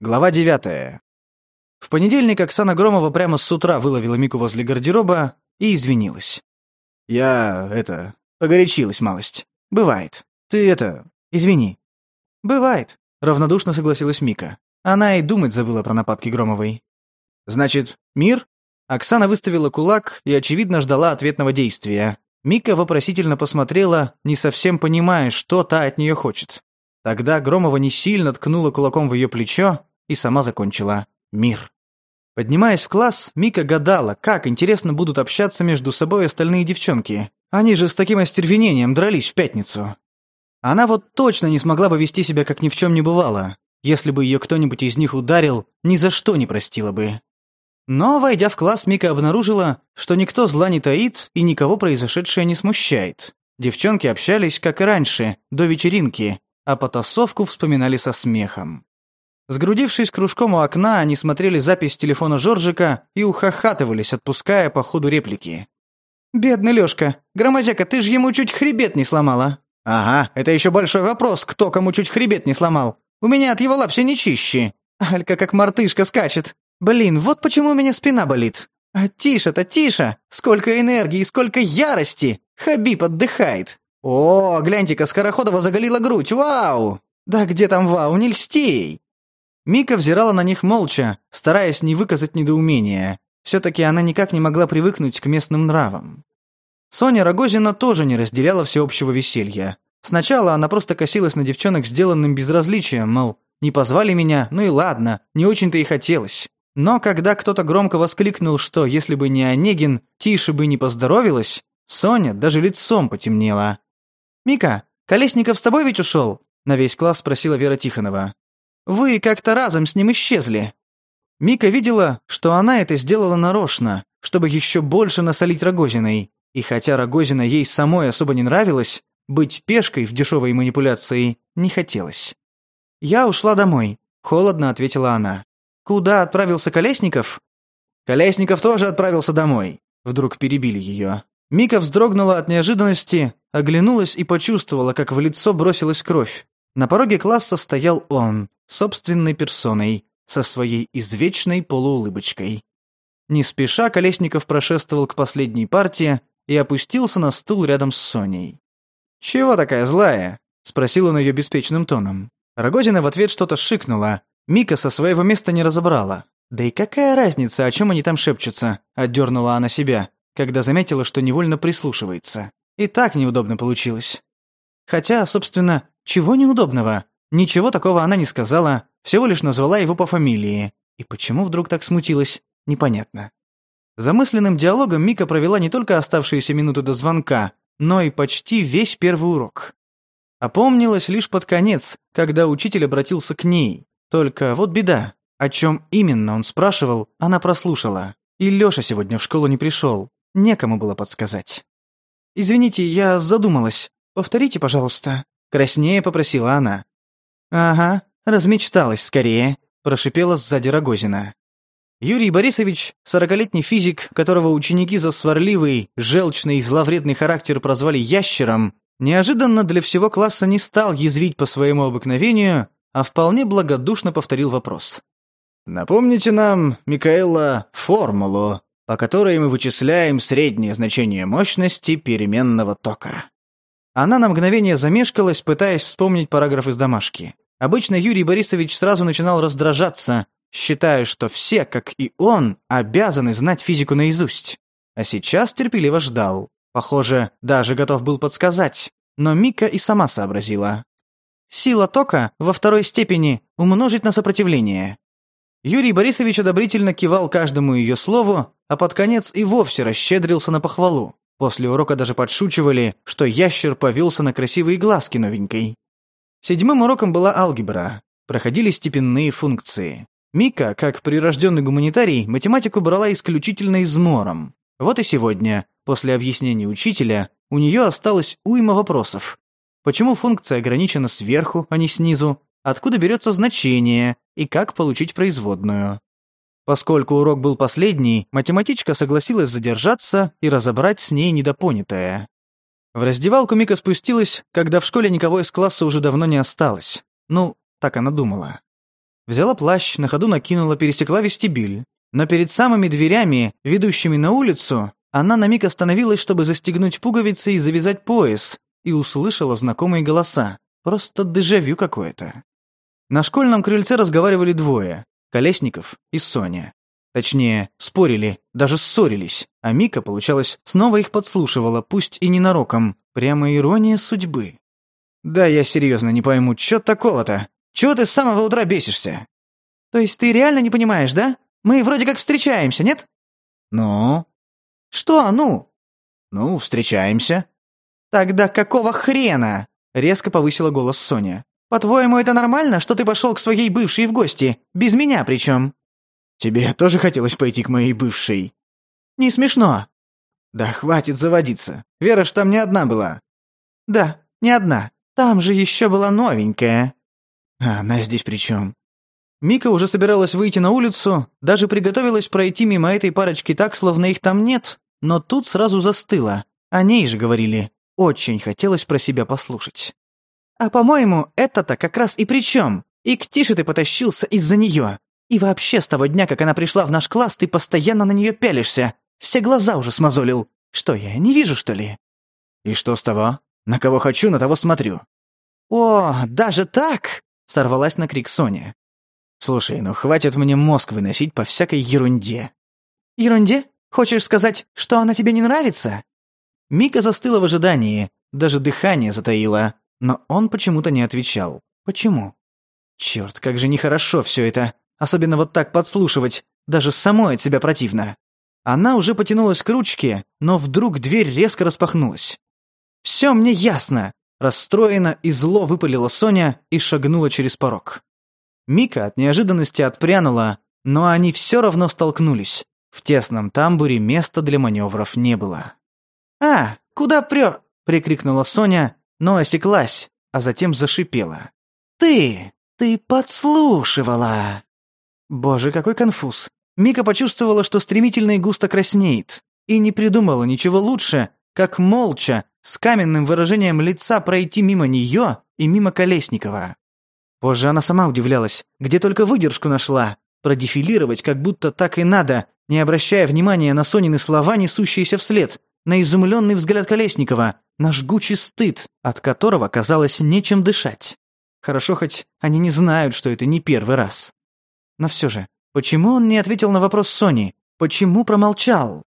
Глава 9. В понедельник Оксана Громова прямо с утра выловила Мику возле гардероба и извинилась. «Я, это, погорячилась малость. Бывает. Ты, это, извини». «Бывает», — равнодушно согласилась Мика. Она и думать забыла про нападки Громовой. «Значит, мир?» Оксана выставила кулак и, очевидно, ждала ответного действия. Мика вопросительно посмотрела, не совсем понимая, что та от нее хочет. Тогда Громова не сильно ткнула кулаком в ее плечо, и сама закончила «Мир». Поднимаясь в класс, Мика гадала, как интересно будут общаться между собой остальные девчонки. Они же с таким остервенением дрались в пятницу. Она вот точно не смогла бы вести себя, как ни в чем не бывало. Если бы ее кто-нибудь из них ударил, ни за что не простила бы. Но, войдя в класс, Мика обнаружила, что никто зла не таит и никого произошедшее не смущает. Девчонки общались, как и раньше, до вечеринки, а потасовку вспоминали со смехом. Сгрудившись кружком у окна, они смотрели запись телефона Жоржика и ухахатывались, отпуская по ходу реплики. «Бедный Лёшка! Громозяка, ты же ему чуть хребет не сломала!» «Ага, это ещё большой вопрос, кто кому чуть хребет не сломал. У меня от его лап все не чище. Алька как мартышка скачет. Блин, вот почему у меня спина болит. А тише-то, тише! Сколько энергии, сколько ярости! Хабиб отдыхает!» «О, гляньте-ка, Скороходова заголила грудь, вау!» «Да где там вау, не льсти!» Мика взирала на них молча, стараясь не выказать недоумения. Все-таки она никак не могла привыкнуть к местным нравам. Соня Рогозина тоже не разделяла всеобщего веселья. Сначала она просто косилась на девчонок сделанным безразличием, мол, не позвали меня, ну и ладно, не очень-то и хотелось. Но когда кто-то громко воскликнул, что если бы не Онегин, Тише бы не поздоровилась, Соня даже лицом потемнела. «Мика, Колесников с тобой ведь ушел?» – на весь класс спросила Вера Тихонова. Вы как-то разом с ним исчезли». Мика видела, что она это сделала нарочно, чтобы еще больше насолить Рогозиной. И хотя Рогозина ей самой особо не нравилась, быть пешкой в дешевой манипуляции не хотелось. «Я ушла домой», — холодно ответила она. «Куда отправился Колесников?» «Колесников тоже отправился домой», — вдруг перебили ее. Мика вздрогнула от неожиданности, оглянулась и почувствовала, как в лицо бросилась кровь. На пороге класса стоял он, собственной персоной, со своей извечной полуулыбочкой. Не спеша Колесников прошествовал к последней партии и опустился на стул рядом с Соней. «Чего такая злая?» — спросил он ее беспечным тоном. Рогозина в ответ что-то шикнула. Мика со своего места не разобрала. «Да и какая разница, о чем они там шепчутся?» — отдернула она себя, когда заметила, что невольно прислушивается. И так неудобно получилось. Хотя, собственно, чего неудобного? Ничего такого она не сказала, всего лишь назвала его по фамилии. И почему вдруг так смутилась, непонятно. Замысленным диалогом Мика провела не только оставшиеся минуты до звонка, но и почти весь первый урок. Опомнилась лишь под конец, когда учитель обратился к ней. Только вот беда. О чем именно он спрашивал, она прослушала. И Лёша сегодня в школу не пришел. Некому было подсказать. «Извините, я задумалась», «Повторите, пожалуйста». Краснее попросила она. «Ага, размечталась скорее», – прошипела сзади Рогозина. Юрий Борисович, сорокалетний физик, которого ученики за сварливый, желчный и зловредный характер прозвали «ящером», неожиданно для всего класса не стал язвить по своему обыкновению, а вполне благодушно повторил вопрос. «Напомните нам, Микаэла, формулу, по которой мы вычисляем среднее значение мощности переменного тока». Она на мгновение замешкалась, пытаясь вспомнить параграф из домашки. Обычно Юрий Борисович сразу начинал раздражаться, считая, что все, как и он, обязаны знать физику наизусть. А сейчас терпеливо ждал. Похоже, даже готов был подсказать. Но Мика и сама сообразила. «Сила тока во второй степени умножить на сопротивление». Юрий Борисович одобрительно кивал каждому ее слову, а под конец и вовсе расщедрился на похвалу. После урока даже подшучивали, что ящер повелся на красивые глазки новенькой. Седьмым уроком была алгебра. Проходили степенные функции. Мика, как прирожденный гуманитарий, математику брала исключительно измором. Вот и сегодня, после объяснений учителя, у нее осталось уйма вопросов. Почему функция ограничена сверху, а не снизу? Откуда берется значение? И как получить производную? Поскольку урок был последний, математичка согласилась задержаться и разобрать с ней недопонятое. В раздевалку Мика спустилась, когда в школе никого из класса уже давно не осталось. Ну, так она думала. Взяла плащ, на ходу накинула, пересекла вестибюль. Но перед самыми дверями, ведущими на улицу, она на миг остановилась, чтобы застегнуть пуговицы и завязать пояс, и услышала знакомые голоса. Просто дежавю какое-то. На школьном крыльце разговаривали двое. Колесников и Соня. Точнее, спорили, даже ссорились, а Мика, получалось, снова их подслушивала, пусть и ненароком. Прямо ирония судьбы. «Да я серьезно не пойму, чё такого-то? Чего ты с самого утра бесишься?» «То есть ты реально не понимаешь, да? Мы вроде как встречаемся, нет?» «Ну?» «Что а «ну»?» «Ну, встречаемся». «Тогда какого хрена?» — резко повысила голос Соня. По-твоему, это нормально, что ты пошел к своей бывшей в гости? Без меня причем?» «Тебе тоже хотелось пойти к моей бывшей?» «Не смешно». «Да хватит заводиться. Вера ж там не одна была». «Да, не одна. Там же еще была новенькая». «А она здесь при чем?» Мика уже собиралась выйти на улицу, даже приготовилась пройти мимо этой парочки так, словно их там нет, но тут сразу застыла. О ней же говорили. Очень хотелось про себя послушать. А по-моему, это-то как раз и при чем. И к Тише ты потащился из-за нее. И вообще, с того дня, как она пришла в наш класс, ты постоянно на нее пялишься. Все глаза уже смазолил. Что я, не вижу, что ли?» «И что с того? На кого хочу, на того смотрю». «О, даже так?» — сорвалась на крик Соня. «Слушай, ну хватит мне мозг выносить по всякой ерунде». «Ерунде? Хочешь сказать, что она тебе не нравится?» Мика застыла в ожидании, даже дыхание затаила, но он почему-то не отвечал. Почему? Черт, как же нехорошо все это. Особенно вот так подслушивать. Даже самой от себя противно. Она уже потянулась к ручке, но вдруг дверь резко распахнулась. «Все мне ясно!» Расстроена и зло выпалила Соня и шагнула через порог. Мика от неожиданности отпрянула, но они все равно столкнулись. В тесном тамбуре места для маневров не было. «А, куда прё?» — прикрикнула Соня но осеклась, а затем зашипела. «Ты! Ты подслушивала!» Боже, какой конфуз. Мика почувствовала, что стремительно и густо краснеет, и не придумала ничего лучше, как молча, с каменным выражением лица пройти мимо нее и мимо Колесникова. Позже она сама удивлялась, где только выдержку нашла, продефилировать как будто так и надо, не обращая внимания на Сонины слова, несущиеся вслед, на изумленный взгляд Колесникова, на жгучий стыд, от которого казалось нечем дышать. Хорошо хоть они не знают, что это не первый раз. Но все же, почему он не ответил на вопрос Сони? Почему промолчал?